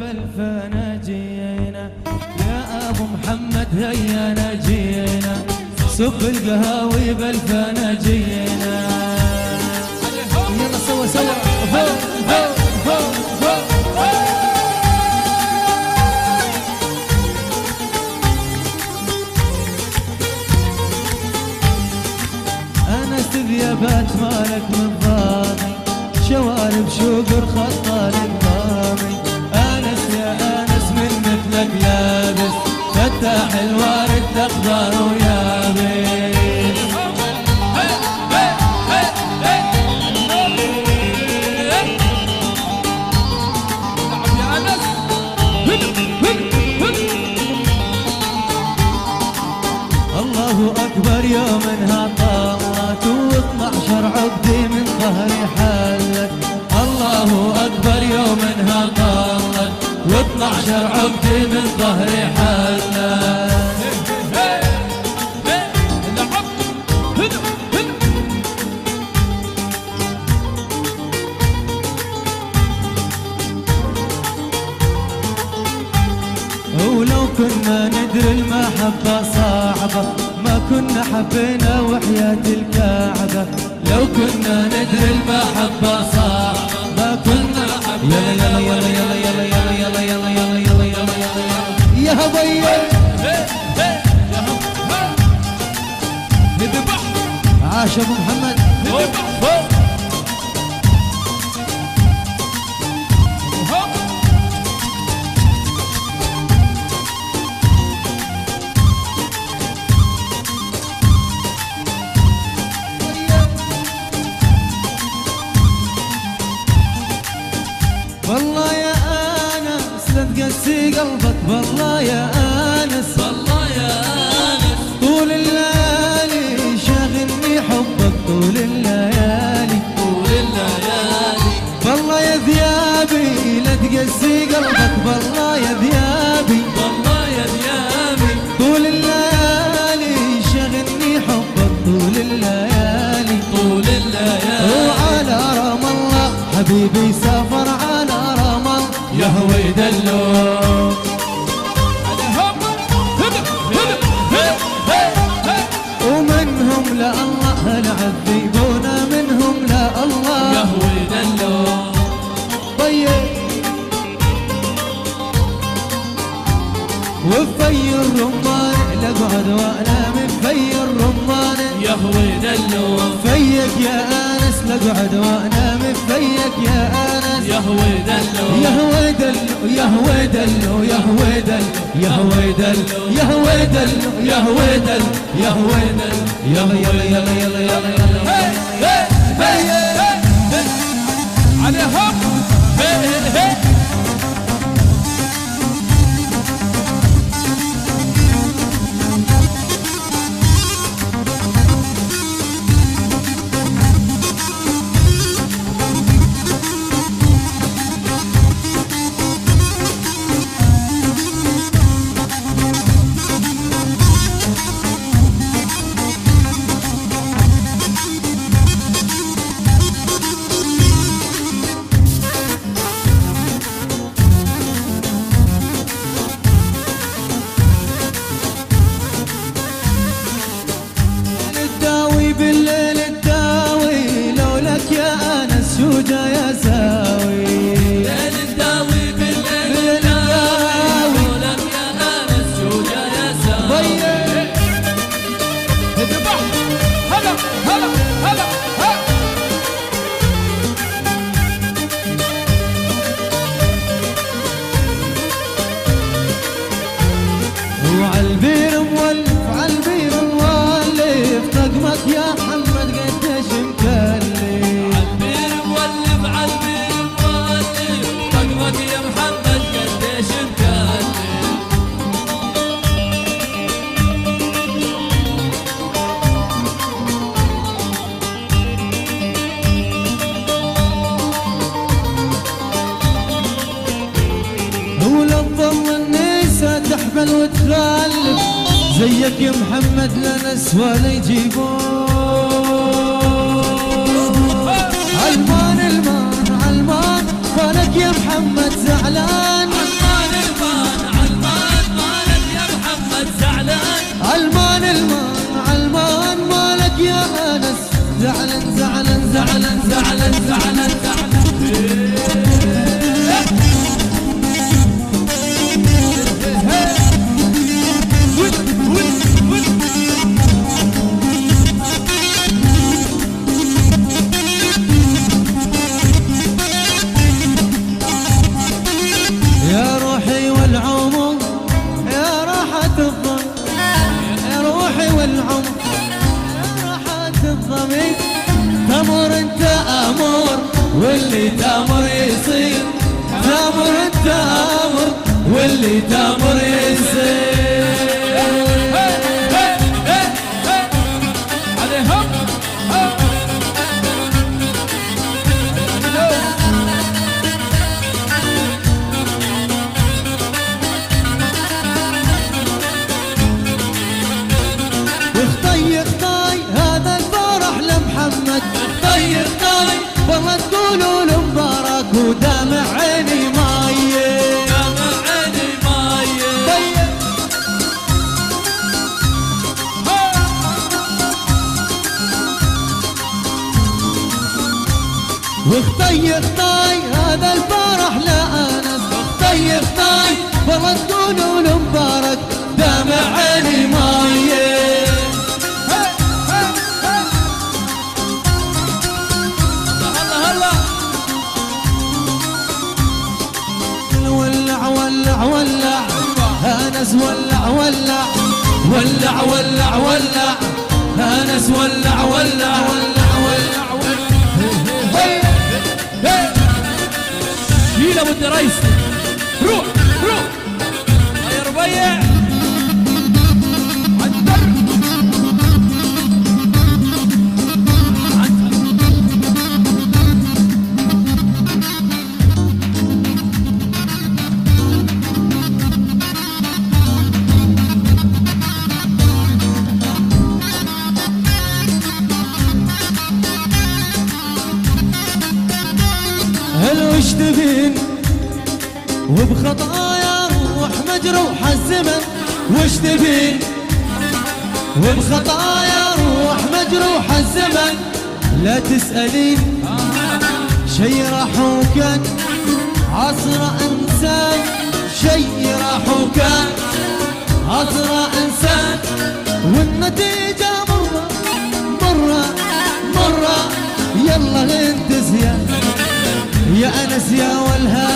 بالفنا جينا. يا أبو محمد هيا جينا صب القهاوي بالفنا جينا. يلا سوا سوا. فوق فوق مالك من ضامي شوارب شوقر خطال الضامي و12 عقدي من ظهري حلت الله اكبر يوم انها طامت و12 عقدي من ظهري حلت ولو كنا ندري المحبة صعبة ما كنا حبينا وحياة الكعبة لو كنا ندري المحبة صعبة ما كنا يلا يلا يلا يلا يلا يلا يلا يلا يلا يلا يلا يا هضير عاش ابو محمد والله قلبك والله يا آنس. والله يا آنس. طول الليالي شاغلني حبك طول الليالي طول الليالي والله يا ذيابي لا تقسي قلبك والله وفي الرمان لقعد وأنا من في الرمان يهوي دلو فيك يا انس لقعد وأنا من فيك يا انس يهوي دلو يهوي دلو يهوي دلو يهوي دلو يهوي دلو يهوي دلو يهوي دلو يهوي دلو يلا يلا يلا يلا يلا يلا زيك يا محمد لا ناس ولا يجيبون علمان ألمان علمان فالك يا محمد زعلان. واللي تامر يصير تامر التامر واللي تامر يصير. واختي أختي هذا الفرح لأنس أختي أختي والله تقولوا له مبارك. دامع عيني ماي هلا هلا ولع ولع ولع. انس ولع ولع ولع. ولع ولع هل وش تبين وبخطايا روح مجروح الزمن وش تبين وبخطايا روح مجروح الزمن لا تسألين شي راح وكان عصر إنسان شي راح وكان عصر إنسان والنتيجة يا أنس يا والهان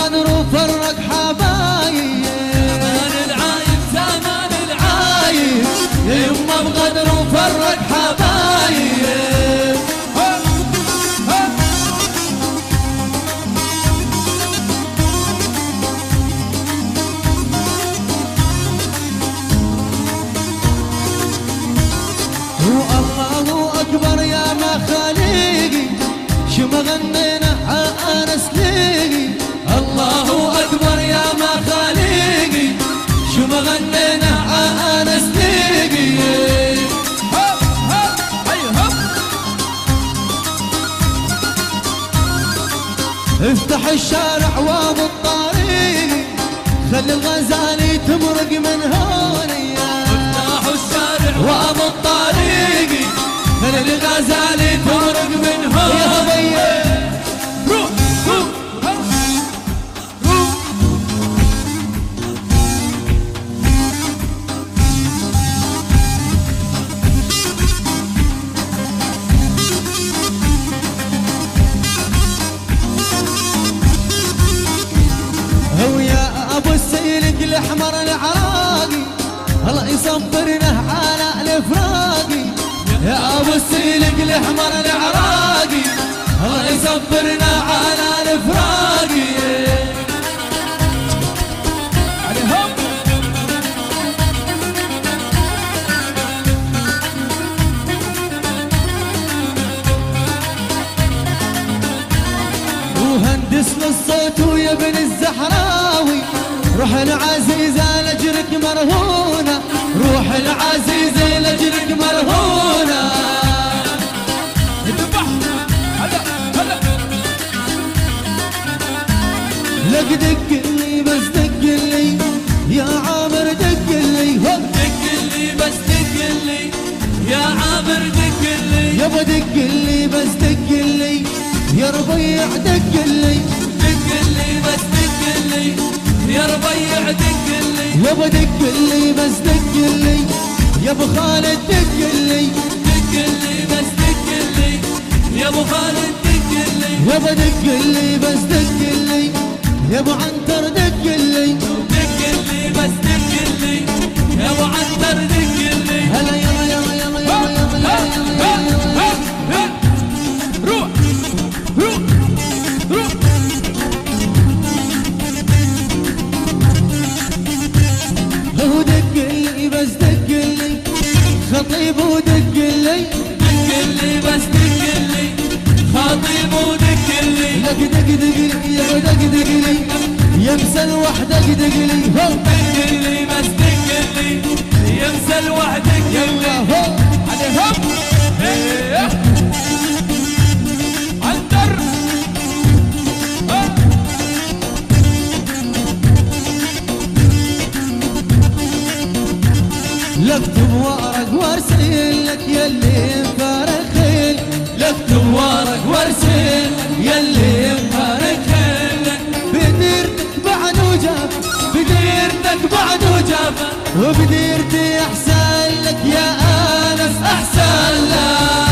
Aman ruhlar الشارع وابو الطريق. خلي الغزالي تمرق من هوني افتحوا الشارع وابو الطريق. خلي الغزالي تمرق من هوني الاحمر العراقي الله يصبرنا على الفراقي عليهم وهندس للصوت ويا ابن الزحراوي روح العزيزة لجرك مرهونة روح العزيزة لجرك مرهونة. لك دق لي بس دق لي يا عامر دق لي دق لي بس دق لي يا عابر دق لي يابا دق لي بس دق لي يا ربيع دق لي دق لي بس دق لي يا ربيع دق لي يابا دق لي بس دق لي يا ابو خالد دق لي دق لي بس دق لي يا ابو خالد دق لي يابا دق لي بس دق لي يا ابو عنتر دقلي دقلي بس دقلي يا ابو عنتر دقلي هلا يلا يلا يلا يلا يلا روح روح روح هو دقلي بس دقلي خطيب ودق وحدك دقدقلي يا دقدقلي يمسل وحدك دقلي هو دقلي بس دقلي يمسل وحدك يلا هو. عليه وارسل لك يلي فارق لكتب ورق وارسل يلي مبارك لك بديرتك بعد وجاب بديرتك بعد وجابه وبديرتي أحسن لك يا آنس أحسن لك.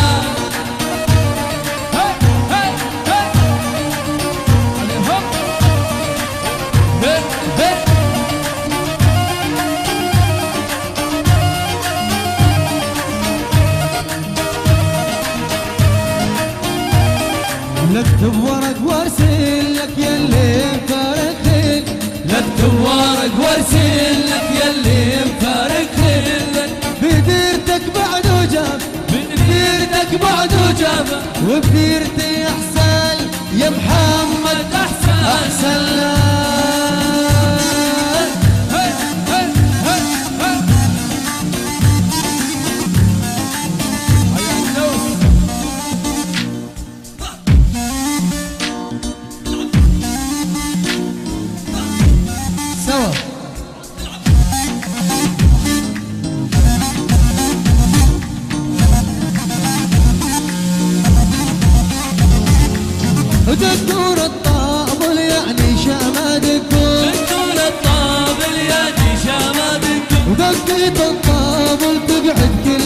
دكتور الطابل يعني شمع دكتور دكتور الطابل ديشا ما بكم ودقيت الطابل تقعد كل